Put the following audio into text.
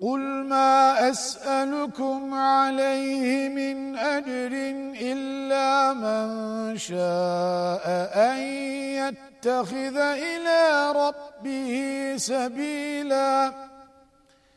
قل ما أسألكم عليه من أجر إلا من شاء أن يتخذ إلى ربه سبيلاً